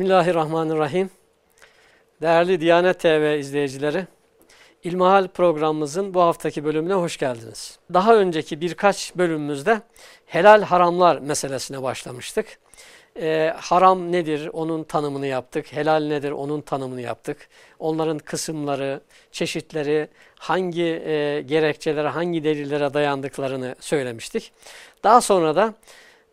Bismillahirrahmanirrahim. Değerli Diyanet TV izleyicileri, İlmihal programımızın bu haftaki bölümüne hoş geldiniz. Daha önceki birkaç bölümümüzde helal haramlar meselesine başlamıştık. Ee, haram nedir onun tanımını yaptık, helal nedir onun tanımını yaptık. Onların kısımları, çeşitleri, hangi e, gerekçelere, hangi delillere dayandıklarını söylemiştik. Daha sonra da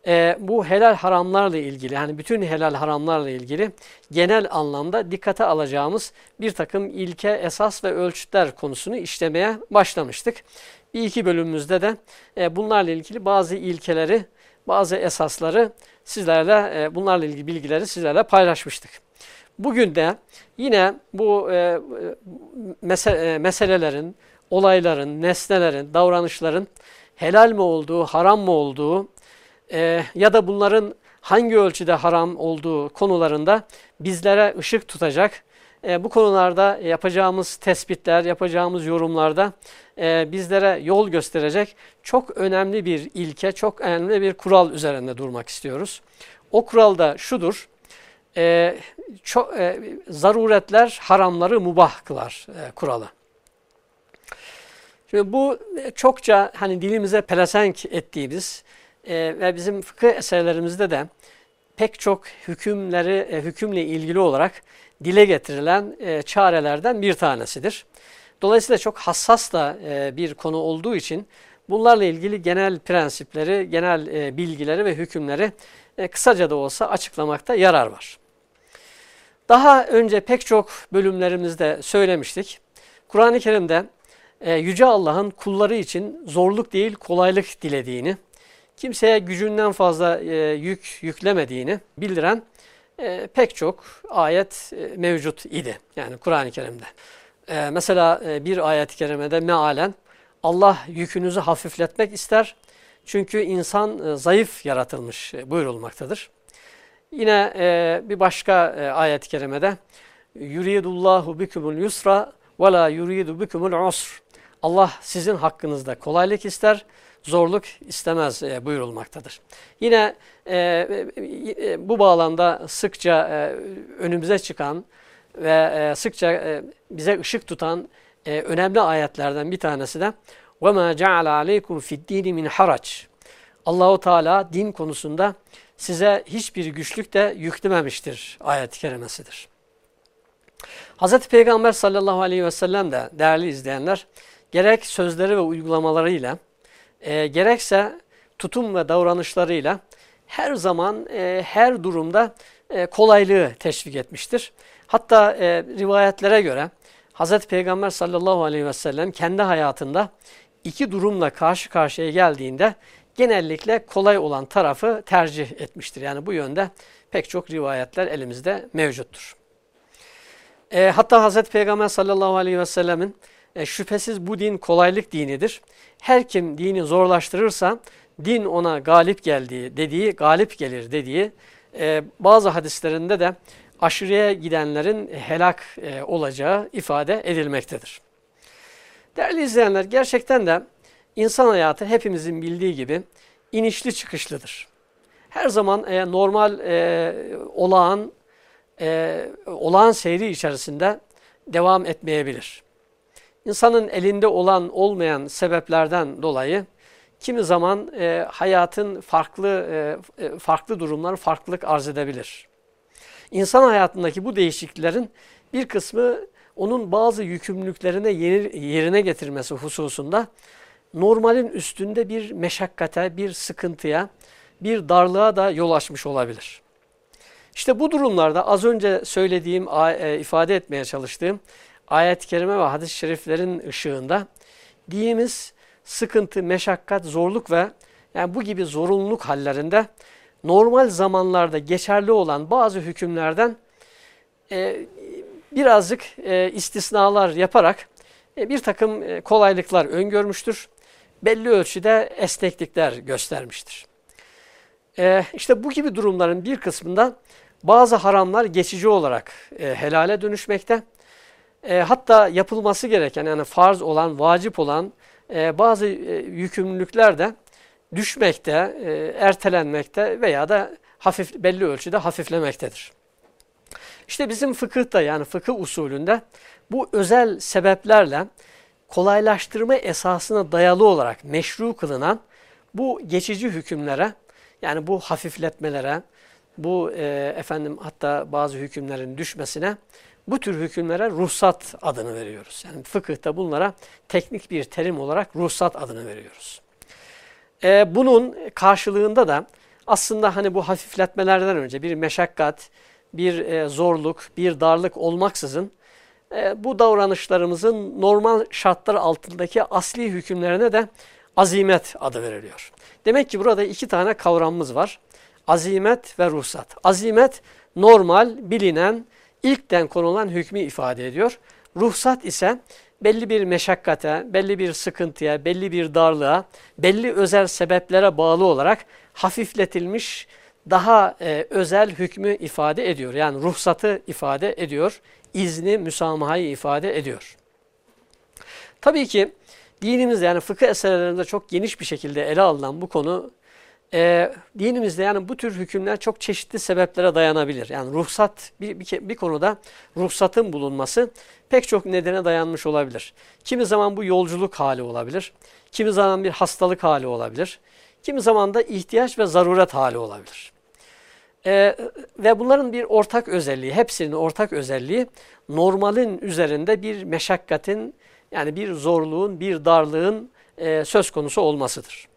e, bu helal haramlarla ilgili yani bütün helal haramlarla ilgili genel anlamda dikkate alacağımız bir takım ilke, esas ve ölçütler konusunu işlemeye başlamıştık. Bir iki bölümümüzde de e, bunlarla ilgili bazı ilkeleri, bazı esasları sizlerle, e, bunlarla ilgili bilgileri sizlerle paylaşmıştık. Bugün de yine bu e, mese e, meselelerin, olayların, nesnelerin, davranışların helal mi olduğu, haram mı olduğu, e, ya da bunların hangi ölçüde haram olduğu konularında bizlere ışık tutacak. E, bu konularda yapacağımız tespitler, yapacağımız yorumlarda e, bizlere yol gösterecek çok önemli bir ilke, çok önemli bir kural üzerinde durmak istiyoruz. O kural da şudur, e, çok, e, zaruretler haramları mubah kılar e, kuralı. Şimdi bu çokça hani dilimize pelesenk ettiğimiz, e, ve bizim fıkıh eserlerimizde de pek çok hükümleri e, hükümle ilgili olarak dile getirilen e, çarelerden bir tanesidir. Dolayısıyla çok hassas da e, bir konu olduğu için bunlarla ilgili genel prensipleri, genel e, bilgileri ve hükümleri e, kısaca da olsa açıklamakta yarar var. Daha önce pek çok bölümlerimizde söylemiştik. Kur'an-ı Kerim'de e, Yüce Allah'ın kulları için zorluk değil kolaylık dilediğini, kimseye gücünden fazla e, yük yüklemediğini bildiren e, pek çok ayet e, mevcut idi. Yani Kur'an-ı Kerim'de. E, mesela e, bir ayet-i kerimede mealen Allah yükünüzü hafifletmek ister. Çünkü insan e, zayıf yaratılmış e, buyurulmaktadır. Yine e, bir başka e, ayet-i kerimede yuridullahu bikumul yusra ve la yuridu bikumul usr. Allah sizin hakkınızda kolaylık ister zorluk istemez e, buyurulmaktadır. Yine e, e, bu bağlamda sıkça e, önümüze çıkan ve e, sıkça e, bize ışık tutan e, önemli ayetlerden bir tanesi de وَمَا جَعَلَ عَلَيْكُمْ فِي الدِّينِ مِنْ حَرَجٍ Allahu Teala din konusunda size hiçbir güçlük de yüklememiştir ayet-i kerimesidir. Hz. Peygamber sallallahu aleyhi ve sellem de değerli izleyenler gerek sözleri ve uygulamalarıyla e, gerekse tutum ve davranışlarıyla her zaman e, her durumda e, kolaylığı teşvik etmiştir. Hatta e, rivayetlere göre Hz. Peygamber sallallahu aleyhi ve sellem kendi hayatında iki durumla karşı karşıya geldiğinde genellikle kolay olan tarafı tercih etmiştir. Yani bu yönde pek çok rivayetler elimizde mevcuttur. E, hatta Hz. Peygamber sallallahu aleyhi ve sellemin e, şüphesiz bu din kolaylık dinidir. Her kim dini zorlaştırırsa din ona galip geldiği dediği, galip gelir dediği e, bazı hadislerinde de aşırıya gidenlerin helak e, olacağı ifade edilmektedir. Değerli izleyenler gerçekten de insan hayatı hepimizin bildiği gibi inişli çıkışlıdır. Her zaman e, normal e, olağan, e, olağan seyri içerisinde devam etmeyebilir. İnsanın elinde olan olmayan sebeplerden dolayı kimi zaman e, hayatın farklı e, e, farklı durumlar farklılık arz edebilir. İnsan hayatındaki bu değişikliklerin bir kısmı onun bazı yükümlülüklerine yerine getirmesi hususunda normalin üstünde bir meşakkate, bir sıkıntıya, bir darlığa da yol açmış olabilir. İşte bu durumlarda az önce söylediğim, e, ifade etmeye çalıştığım ayet-i kerime ve hadis-i şeriflerin ışığında dinimiz sıkıntı, meşakkat, zorluk ve yani bu gibi zorunluluk hallerinde normal zamanlarda geçerli olan bazı hükümlerden e, birazcık e, istisnalar yaparak e, bir takım e, kolaylıklar öngörmüştür. Belli ölçüde esneklikler göstermiştir. E, işte bu gibi durumların bir kısmında bazı haramlar geçici olarak e, helale dönüşmekte e, hatta yapılması gereken yani farz olan, vacip olan e, bazı e, yükümlülükler de düşmekte, e, ertelenmekte veya da hafif belli ölçüde hafiflemektedir. İşte bizim fıkıhta yani fıkıh usulünde bu özel sebeplerle kolaylaştırma esasına dayalı olarak meşru kılınan bu geçici hükümlere yani bu hafifletmelere, bu e, efendim hatta bazı hükümlerin düşmesine bu tür hükümlere ruhsat adını veriyoruz. Yani fıkıhta bunlara teknik bir terim olarak ruhsat adını veriyoruz. E, bunun karşılığında da aslında hani bu hafifletmelerden önce bir meşakkat, bir e, zorluk, bir darlık olmaksızın e, bu davranışlarımızın normal şartlar altındaki asli hükümlerine de azimet adı veriliyor. Demek ki burada iki tane kavramımız var. Azimet ve ruhsat. Azimet normal, bilinen, ilkten konulan hükmü ifade ediyor. Ruhsat ise belli bir meşakkate, belli bir sıkıntıya, belli bir darlığa, belli özel sebeplere bağlı olarak hafifletilmiş, daha e, özel hükmü ifade ediyor. Yani ruhsatı ifade ediyor, izni, müsamahayı ifade ediyor. Tabii ki dinimizde yani fıkıh eserlerinde çok geniş bir şekilde ele alınan bu konu e, dinimizde yani bu tür hükümler çok çeşitli sebeplere dayanabilir. Yani ruhsat bir, bir, bir konuda ruhsatın bulunması pek çok nedene dayanmış olabilir. Kimi zaman bu yolculuk hali olabilir. Kimi zaman bir hastalık hali olabilir. Kimi zaman da ihtiyaç ve zaruret hali olabilir. Ee, ve bunların bir ortak özelliği, hepsinin ortak özelliği normalin üzerinde bir meşakkatin yani bir zorluğun, bir darlığın e, söz konusu olmasıdır.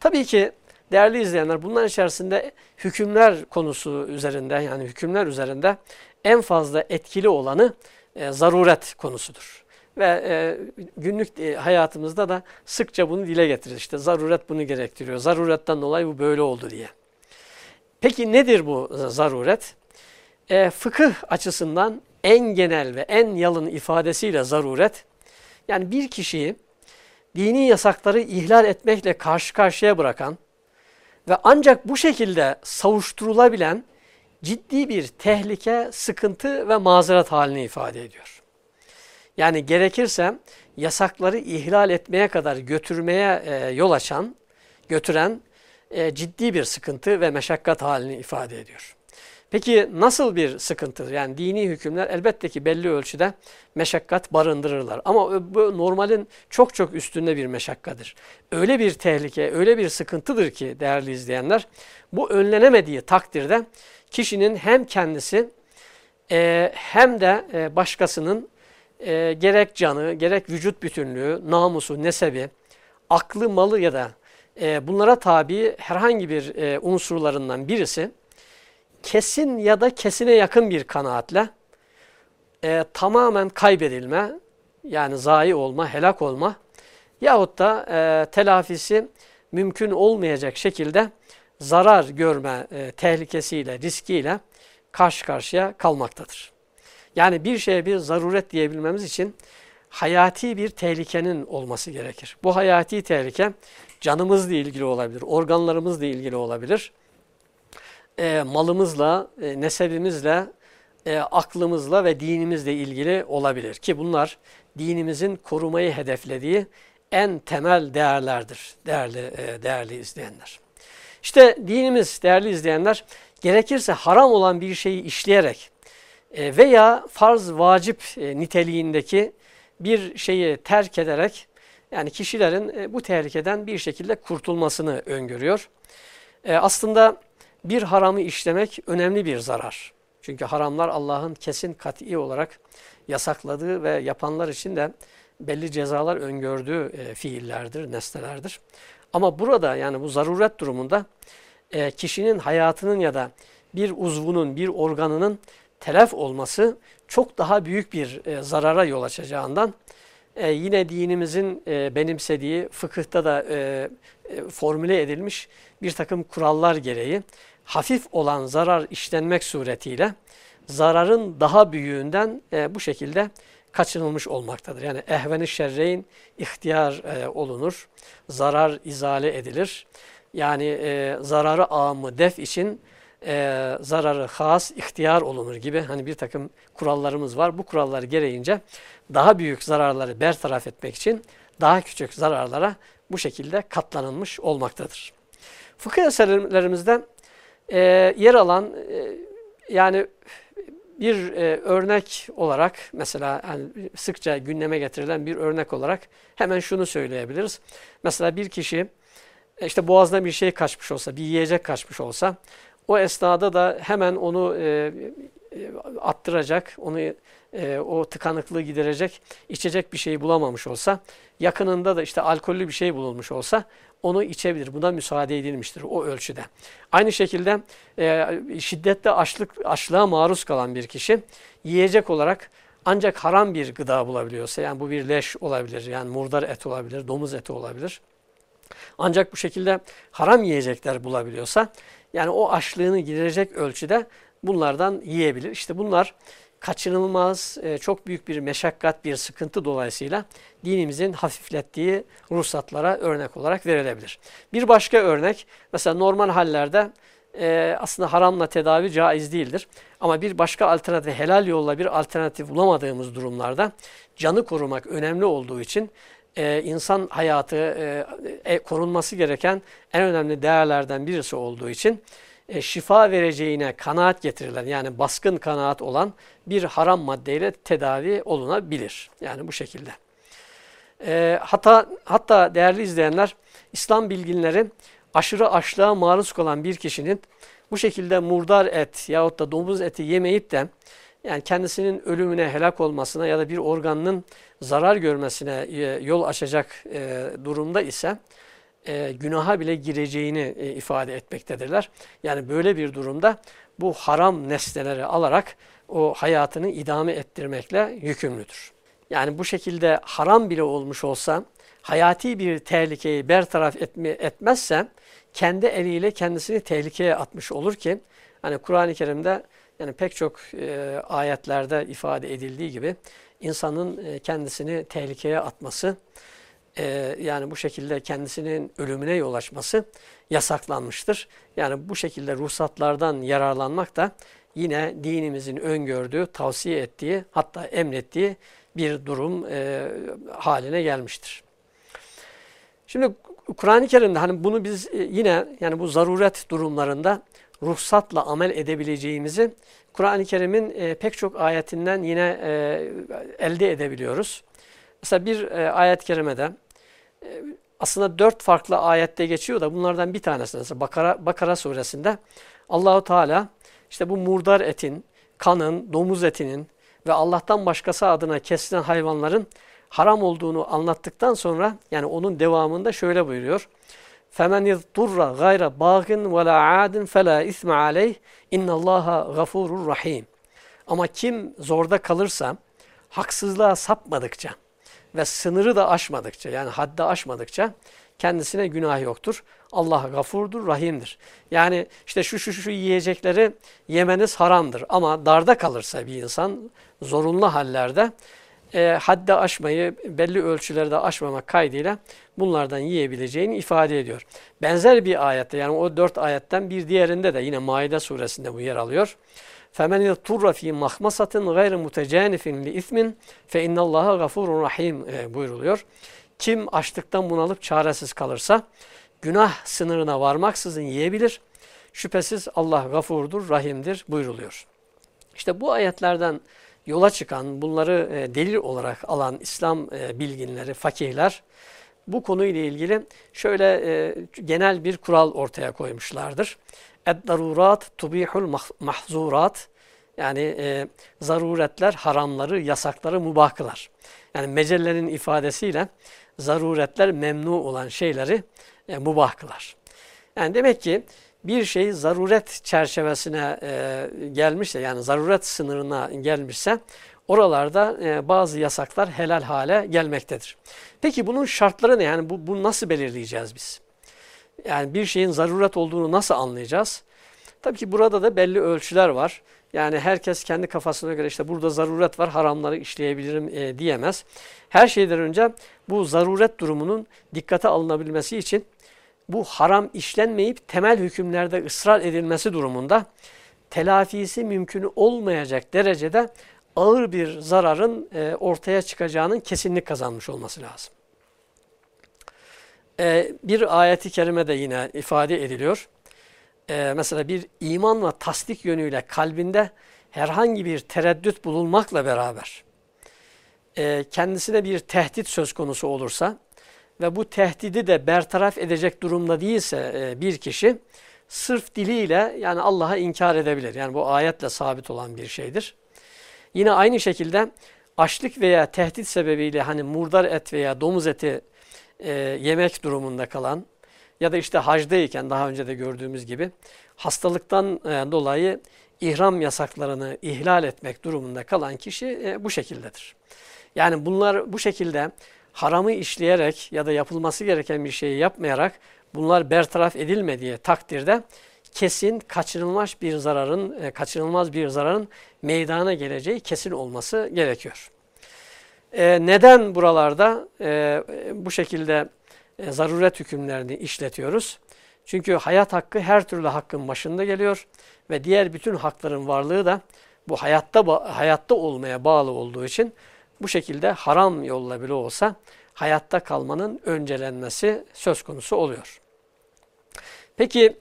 Tabii ki değerli izleyenler bunların içerisinde hükümler konusu üzerinde yani hükümler üzerinde en fazla etkili olanı e, zaruret konusudur. Ve e, günlük e, hayatımızda da sıkça bunu dile getiririz. İşte zaruret bunu gerektiriyor. Zaruretten dolayı bu böyle oldu diye. Peki nedir bu zaruret? E, fıkıh açısından en genel ve en yalın ifadesiyle zaruret, yani bir kişiyi dini yasakları ihlal etmekle karşı karşıya bırakan ve ancak bu şekilde savuşturulabilen ciddi bir tehlike, sıkıntı ve mazeret halini ifade ediyor. Yani gerekirse yasakları ihlal etmeye kadar götürmeye e, yol açan, götüren e, ciddi bir sıkıntı ve meşakkat halini ifade ediyor. Peki nasıl bir sıkıntı? Yani dini hükümler elbette ki belli ölçüde meşakkat barındırırlar. Ama bu normalin çok çok üstünde bir meşakkadır. Öyle bir tehlike, öyle bir sıkıntıdır ki değerli izleyenler, bu önlenemediği takdirde kişinin hem kendisi e, hem de e, başkasının e, gerek canı, gerek vücut bütünlüğü, namusu, nesebi, aklı, malı ya da e, bunlara tabi herhangi bir e, unsurlarından birisi kesin ya da kesine yakın bir kanaatle e, tamamen kaybedilme yani zayi olma, helak olma yahut da e, telafisi mümkün olmayacak şekilde zarar görme e, tehlikesiyle, riskiyle karşı karşıya kalmaktadır. Yani bir şeye bir zaruret diyebilmemiz için hayati bir tehlikenin olması gerekir. Bu hayati tehlike canımızla ilgili olabilir, organlarımızla ilgili olabilir, e, malımızla, e, nesebimizle, e, aklımızla ve dinimizle ilgili olabilir. Ki bunlar dinimizin korumayı hedeflediği en temel değerlerdir değerli, e, değerli izleyenler. İşte dinimiz değerli izleyenler gerekirse haram olan bir şeyi işleyerek e, veya farz vacip e, niteliğindeki bir şeyi terk ederek yani kişilerin e, bu tehlikeden bir şekilde kurtulmasını öngörüyor. E, aslında bir haramı işlemek önemli bir zarar. Çünkü haramlar Allah'ın kesin kat'i olarak yasakladığı ve yapanlar için de belli cezalar öngördüğü e, fiillerdir, nesnelerdir. Ama burada yani bu zaruret durumunda e, kişinin hayatının ya da bir uzvunun, bir organının telef olması çok daha büyük bir e, zarara yol açacağından yine dinimizin e, benimsediği fıkıhta da formüle edilmiş bir takım kurallar gereği hafif olan zarar işlenmek suretiyle zararın daha büyüğünden e, bu şekilde kaçınılmış olmaktadır. Yani ehveni şerreyn ihtiyar e, olunur, zarar izale edilir. Yani e, zararı amı def için e, zararı has ihtiyar olunur gibi hani bir takım kurallarımız var. Bu kurallar gereğince daha büyük zararları bertaraf etmek için daha küçük zararlara bu şekilde katlanılmış olmaktadır. Fıkıh eserlerimizde e, yer alan e, yani bir e, örnek olarak mesela yani sıkça gündeme getirilen bir örnek olarak hemen şunu söyleyebiliriz. Mesela bir kişi e, işte boğazına bir şey kaçmış olsa, bir yiyecek kaçmış olsa o esnada da hemen onu e, e, attıracak, onu e, o tıkanıklığı giderecek içecek bir şey bulamamış olsa, yakınında da işte alkollü bir şey bulunmuş olsa onu içebilir. Buna müsaade edilmiştir o ölçüde. Aynı şekilde e, şiddetle açlık, açlığa maruz kalan bir kişi yiyecek olarak ancak haram bir gıda bulabiliyorsa, yani bu bir leş olabilir, yani murdar et olabilir, domuz eti olabilir. Ancak bu şekilde haram yiyecekler bulabiliyorsa, yani o açlığını giderecek ölçüde bunlardan yiyebilir. İşte bunlar kaçınılmaz, e, çok büyük bir meşakkat, bir sıkıntı dolayısıyla dinimizin hafiflettiği ruhsatlara örnek olarak verilebilir. Bir başka örnek, mesela normal hallerde e, aslında haramla tedavi caiz değildir. Ama bir başka alternatif, helal yolla bir alternatif bulamadığımız durumlarda canı korumak önemli olduğu için e, insan hayatı korunması gereken en önemli değerlerden birisi olduğu için e, şifa vereceğine kanaat getirilen yani baskın kanaat olan bir haram maddeyle tedavi olunabilir. Yani bu şekilde. E, hatta, hatta değerli izleyenler İslam bilginleri aşırı açlığa maruz kalan bir kişinin bu şekilde murdar et yahut da domuz eti yemeyip de yani kendisinin ölümüne, helak olmasına ya da bir organının zarar görmesine e, yol açacak e, durumda ise e, günaha bile gireceğini e, ifade etmektedirler. Yani böyle bir durumda bu haram nesneleri alarak o hayatını idame ettirmekle yükümlüdür. Yani bu şekilde haram bile olmuş olsa hayati bir tehlikeyi bertaraf etme, etmezse kendi eliyle kendisini tehlikeye atmış olur ki hani Kur'an-ı Kerim'de yani pek çok e, ayetlerde ifade edildiği gibi insanın e, kendisini tehlikeye atması e, yani bu şekilde kendisinin ölümüne yol açması yasaklanmıştır. Yani bu şekilde ruhsatlardan yararlanmak da yine dinimizin öngördüğü, tavsiye ettiği hatta emrettiği bir durum e, haline gelmiştir. Şimdi Kur'an-ı Kerim'de hani bunu biz e, yine yani bu zaruret durumlarında ruhsatla amel edebileceğimizi Kur'an-ı Kerim'in e, pek çok ayetinden yine e, elde edebiliyoruz. Mesela bir ayet-i kerimede aslında dört farklı ayette geçiyor da bunlardan bir tanesi mesela Bakara, Bakara suresinde Allahu Teala işte bu murdar etin, kanın, domuz etinin ve Allah'tan başkası adına kesilen hayvanların haram olduğunu anlattıktan sonra yani onun devamında şöyle buyuruyor. فَمَنْ اِذْطُرَّ غَيْرَ بَاغٍ وَلَا عَادٍ فَلَا اِثْمَ عَلَيْهِ اِنَّ اللّٰهَ غَفُورٌ rahim. Ama kim zorda kalırsa, haksızlığa sapmadıkça, ve sınırı da aşmadıkça yani haddi aşmadıkça kendisine günah yoktur. Allah gafurdur, rahimdir. Yani işte şu şu şu yiyecekleri yemeniz haramdır ama darda kalırsa bir insan zorunlu hallerde e, haddi aşmayı belli ölçülerde aşmamak kaydıyla bunlardan yiyebileceğini ifade ediyor. Benzer bir ayette yani o dört ayetten bir diğerinde de yine Maide suresinde bu yer alıyor. فَمَنْ يَطُرَّ ف۪ي مَخْمَسَةٍ غَيْرِ مُتَجَانِفٍ لِإِثْمٍ فَاِنَّ اللّٰهَ غَفُورٌ rahim e, buyruluyor. Kim açlıktan bunalıp çaresiz kalırsa günah sınırına varmaksızın yiyebilir. Şüphesiz Allah gafurdur, rahimdir buyruluyor. İşte bu ayetlerden yola çıkan, bunları e, delil olarak alan İslam e, bilginleri, fakihler bu konuyla ilgili şöyle genel bir kural ortaya koymuşlardır. Ed-darurat tubihul mahzurat. Yani e, zaruretler haramları, yasakları mubah kılar. Yani mecellerin ifadesiyle zaruretler memnu olan şeyleri e, mubah. Yani demek ki bir şey zaruret çerçevesine e, gelmişse yani zaruret sınırına gelmişse oralarda e, bazı yasaklar helal hale gelmektedir. Peki bunun şartları ne? Yani bu, bunu nasıl belirleyeceğiz biz? Yani bir şeyin zaruret olduğunu nasıl anlayacağız? Tabii ki burada da belli ölçüler var. Yani herkes kendi kafasına göre işte burada zaruret var haramları işleyebilirim e, diyemez. Her şeyden önce bu zaruret durumunun dikkate alınabilmesi için bu haram işlenmeyip temel hükümlerde ısrar edilmesi durumunda telafisi mümkün olmayacak derecede ağır bir zararın e, ortaya çıkacağının kesinlik kazanmış olması lazım. E, bir ayeti kerime de yine ifade ediliyor. e, mesela bir iman ve tasdik yönüyle kalbinde herhangi bir tereddüt bulunmakla beraber e, kendisine bir tehdit söz konusu olursa ve bu tehdidi de bertaraf edecek durumda değilse e, bir kişi sırf diliyle yani Allah'a inkar edebilir. Yani bu ayetle sabit olan bir şeydir. Yine aynı şekilde açlık veya tehdit sebebiyle hani murdar et veya domuz eti e, yemek durumunda kalan ya da işte hacdayken daha önce de gördüğümüz gibi hastalıktan e, dolayı ihram yasaklarını ihlal etmek durumunda kalan kişi e, bu şekildedir. Yani bunlar bu şekilde haramı işleyerek ya da yapılması gereken bir şeyi yapmayarak bunlar bertaraf edilmediği takdirde kesin kaçınılmaz bir zararın e, kaçınılmaz bir zararın meydana geleceği kesin olması gerekiyor. E, neden buralarda e, bu şekilde e, zaruret hükümlerini işletiyoruz? Çünkü hayat hakkı her türlü hakkın başında geliyor ve diğer bütün hakların varlığı da bu hayatta hayatta olmaya bağlı olduğu için bu şekilde haram yolla bile olsa hayatta kalmanın öncelenmesi söz konusu oluyor. Peki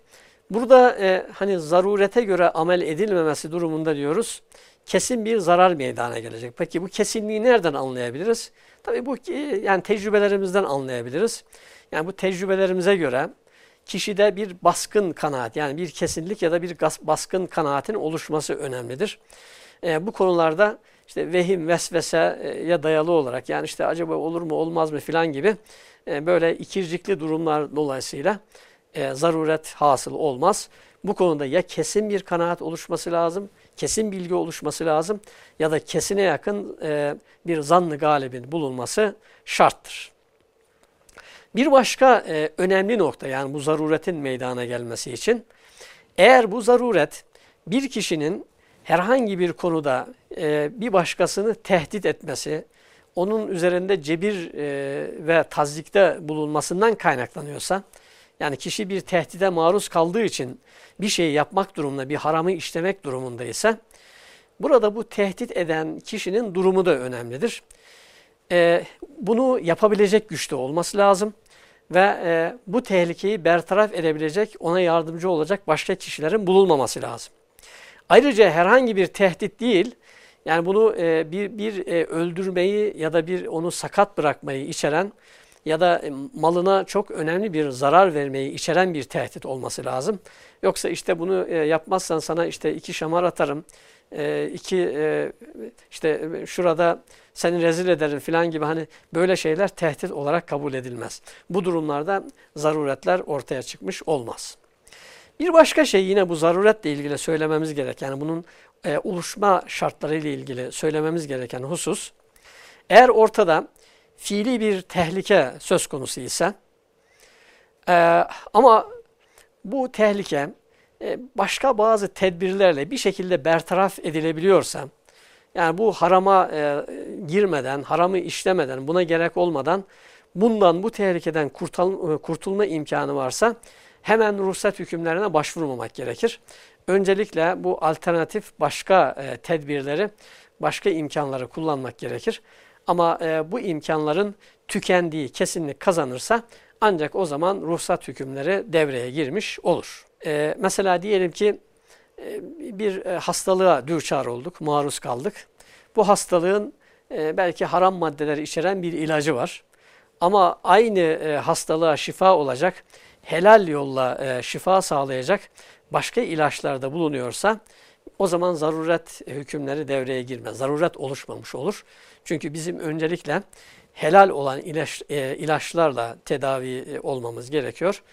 burada e, hani zarurete göre amel edilmemesi durumunda diyoruz kesin bir zarar meydana gelecek. Peki bu kesinliği nereden anlayabiliriz? Tabii bu yani tecrübelerimizden anlayabiliriz. Yani bu tecrübelerimize göre kişide bir baskın kanaat yani bir kesinlik ya da bir baskın kanaatin oluşması önemlidir. E, bu konularda işte vehim, vesveseye dayalı olarak yani işte acaba olur mu olmaz mı filan gibi e, böyle ikircikli durumlar dolayısıyla e, zaruret hasıl olmaz. Bu konuda ya kesin bir kanaat oluşması lazım, kesin bilgi oluşması lazım ya da kesine yakın e, bir zannı galibin bulunması şarttır. Bir başka e, önemli nokta yani bu zaruretin meydana gelmesi için eğer bu zaruret bir kişinin herhangi bir konuda e, bir başkasını tehdit etmesi, onun üzerinde cebir ve tazikte bulunmasından kaynaklanıyorsa, yani kişi bir tehdide maruz kaldığı için bir şey yapmak durumunda, bir haramı işlemek durumundaysa, burada bu tehdit eden kişinin durumu da önemlidir. E, bunu yapabilecek güçte olması lazım ve e, bu tehlikeyi bertaraf edebilecek, ona yardımcı olacak başka kişilerin bulunmaması lazım. Ayrıca herhangi bir tehdit değil, yani bunu e, bir, bir e, öldürmeyi ya da bir onu sakat bırakmayı içeren ya da e, malına çok önemli bir zarar vermeyi içeren bir tehdit olması lazım. Yoksa işte bunu e, yapmazsan sana işte iki şamar atarım, e, iki işte şurada seni rezil ederim filan gibi hani böyle şeyler tehdit olarak kabul edilmez. Bu durumlarda zaruretler ortaya çıkmış olmaz. Bir başka şey yine bu zaruretle ilgili söylememiz gereken, yani bunun oluşma şartları ile ilgili söylememiz gereken husus, eğer ortada fiili bir tehlike söz konusu ise, e, ama bu tehlike e, başka bazı tedbirlerle bir şekilde bertaraf edilebiliyorsa, yani bu harama e, girmeden, haramı işlemeden, buna gerek olmadan bundan, bu tehlikeden kurtul, kurtulma imkanı varsa, hemen ruhsat hükümlerine başvurmamak gerekir. Öncelikle bu alternatif başka e, tedbirleri, başka imkanları kullanmak gerekir. Ama e, bu imkanların tükendiği kesinlik kazanırsa ancak o zaman ruhsat hükümleri devreye girmiş olur. E, mesela diyelim ki e, bir e, hastalığa düçar olduk, maruz kaldık. Bu hastalığın e, belki haram maddeleri içeren bir ilacı var. Ama aynı e, hastalığa şifa olacak helal yolla e, şifa sağlayacak başka ilaçlarda bulunuyorsa o zaman zaruret hükümleri devreye girmez. Zaruret oluşmamış olur. Çünkü bizim öncelikle helal olan ilaç, e, ilaçlarla tedavi e, olmamız gerekiyor.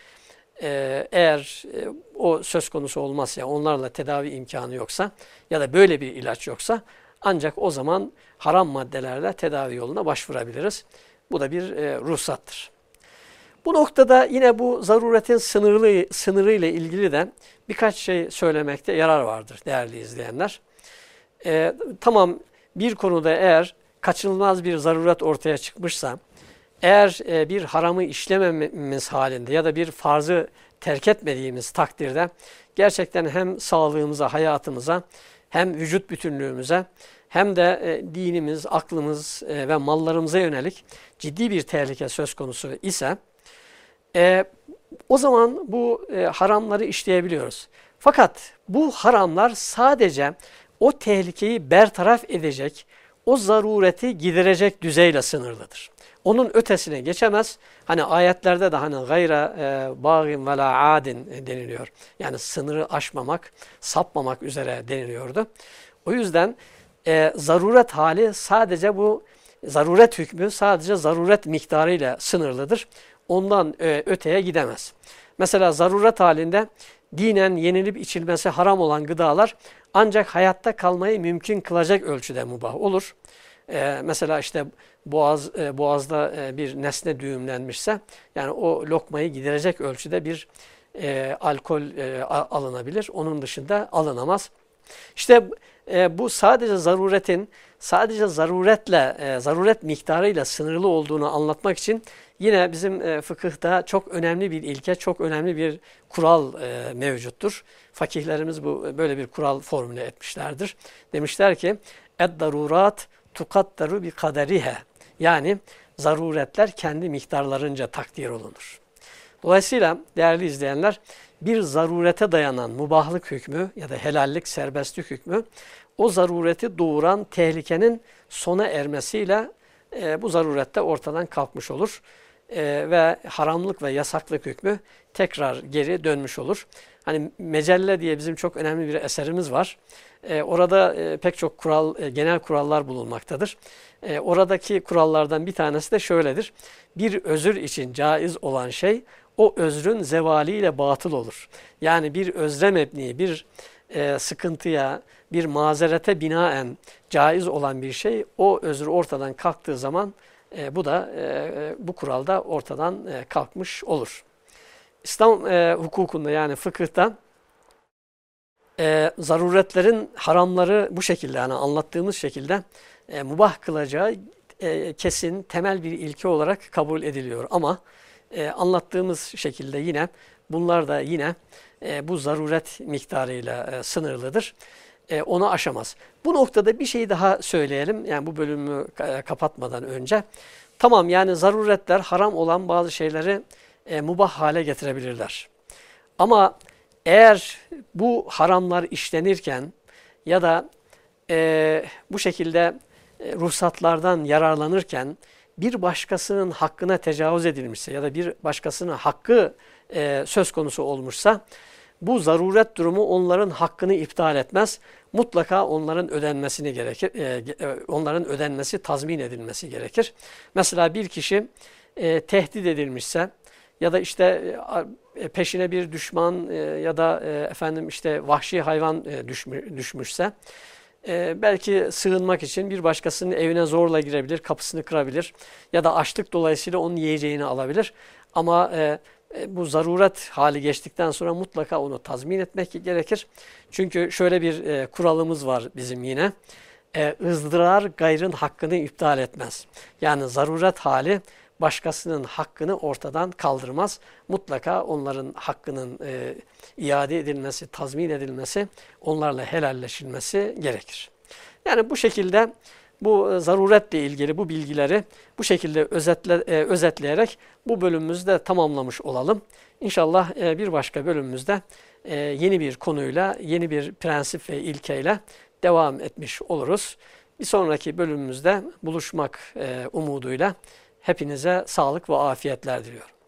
E, eğer e, o söz konusu olmazsa, onlarla tedavi imkanı yoksa ya da böyle bir ilaç yoksa ancak o zaman haram maddelerle tedavi yoluna başvurabiliriz. Bu da bir e, ruhsattır. Bu noktada yine bu zaruretin sınırlı, sınırı ile ilgili de birkaç şey söylemekte yarar vardır değerli izleyenler. Ee, tamam bir konuda eğer kaçınılmaz bir zaruret ortaya çıkmışsa, eğer e, bir haramı işlemememiz halinde ya da bir farzı terk etmediğimiz takdirde gerçekten hem sağlığımıza, hayatımıza hem vücut bütünlüğümüze hem de e, dinimiz, aklımız e, ve mallarımıza yönelik ciddi bir tehlike söz konusu ise e, o zaman bu e, haramları işleyebiliyoruz. Fakat bu haramlar sadece o tehlikeyi bertaraf edecek, o zarureti giderecek düzeyle sınırlıdır. Onun ötesine geçemez. Hani ayetlerde de hani gayra e, bağin ve la adin deniliyor. Yani sınırı aşmamak, sapmamak üzere deniliyordu. O yüzden e, zaruret hali sadece bu zaruret hükmü sadece zaruret miktarıyla sınırlıdır. Ondan e, öteye gidemez. Mesela zaruret halinde dinen yenilip içilmesi haram olan gıdalar ancak hayatta kalmayı mümkün kılacak ölçüde mubah olur. Ee, mesela işte boğaz e, boğazda e, bir nesne düğümlenmişse yani o lokmayı giderecek ölçüde bir e, alkol e, alınabilir. Onun dışında alınamaz. İşte e, bu sadece zaruretin sadece zaruretle e, zaruret miktarıyla sınırlı olduğunu anlatmak için yine bizim e, fıkıhta çok önemli bir ilke, çok önemli bir kural e, mevcuttur. Fakihlerimiz bu böyle bir kural formüle etmişlerdir. Demişler ki ed-darurat tukaddaru bi kaderihe. Yani zaruretler kendi miktarlarınca takdir olunur. Dolayısıyla değerli izleyenler bir zarurete dayanan mubahlık hükmü ya da helallik, serbestlik hükmü o zarureti doğuran tehlikenin sona ermesiyle e, bu zarurette ortadan kalkmış olur. E, ve haramlık ve yasaklık hükmü tekrar geri dönmüş olur. Hani Mecelle diye bizim çok önemli bir eserimiz var. E, orada e, pek çok kural, e, genel kurallar bulunmaktadır. E, oradaki kurallardan bir tanesi de şöyledir. Bir özür için caiz olan şey o özrün zevaliyle batıl olur. Yani bir özre mebni, bir e, sıkıntıya, bir mazerete binaen caiz olan bir şey o özür ortadan kalktığı zaman e, bu da e, e bu kuralda ortadan e, kalkmış olur. İslam e, hukukunda yani fıkıhta e, zaruretlerin haramları bu şekilde yani anlattığımız şekilde e, mubah kılacağı e, kesin temel bir ilke olarak kabul ediliyor. Ama e, anlattığımız şekilde yine bunlar da yine e, bu zaruret miktarıyla e, sınırlıdır. E, onu aşamaz. Bu noktada bir şey daha söyleyelim. Yani bu bölümü e, kapatmadan önce. Tamam yani zaruretler haram olan bazı şeyleri e, mubah hale getirebilirler. Ama eğer bu haramlar işlenirken ya da e, bu şekilde e, ruhsatlardan yararlanırken bir başkasının hakkına tecavüz edilmişse ya da bir başkasının hakkı e, söz konusu olmuşsa bu zaruret durumu onların hakkını iptal etmez. Mutlaka onların ödenmesini gerekir. E, e, onların ödenmesi, tazmin edilmesi gerekir. Mesela bir kişi e, tehdit edilmişse ya da işte e, peşine bir düşman e, ya da e, efendim işte vahşi hayvan e, düşmüşse e, belki sığınmak için bir başkasının evine zorla girebilir, kapısını kırabilir ya da açlık dolayısıyla onun yiyeceğini alabilir. Ama e, e, bu zaruret hali geçtikten sonra mutlaka onu tazmin etmek gerekir. Çünkü şöyle bir e, kuralımız var bizim yine. E, ızdırar gayrın hakkını iptal etmez. Yani zaruret hali başkasının hakkını ortadan kaldırmaz. Mutlaka onların hakkının e, iade edilmesi, tazmin edilmesi, onlarla helalleşilmesi gerekir. Yani bu şekilde bu e, zaruretle ilgili bu bilgileri bu şekilde özetle, e, özetleyerek bu bölümümüzü de tamamlamış olalım. İnşallah e, bir başka bölümümüzde e, yeni bir konuyla, yeni bir prensip ve ilkeyle devam etmiş oluruz. Bir sonraki bölümümüzde buluşmak e, umuduyla hepinize sağlık ve afiyetler diliyorum.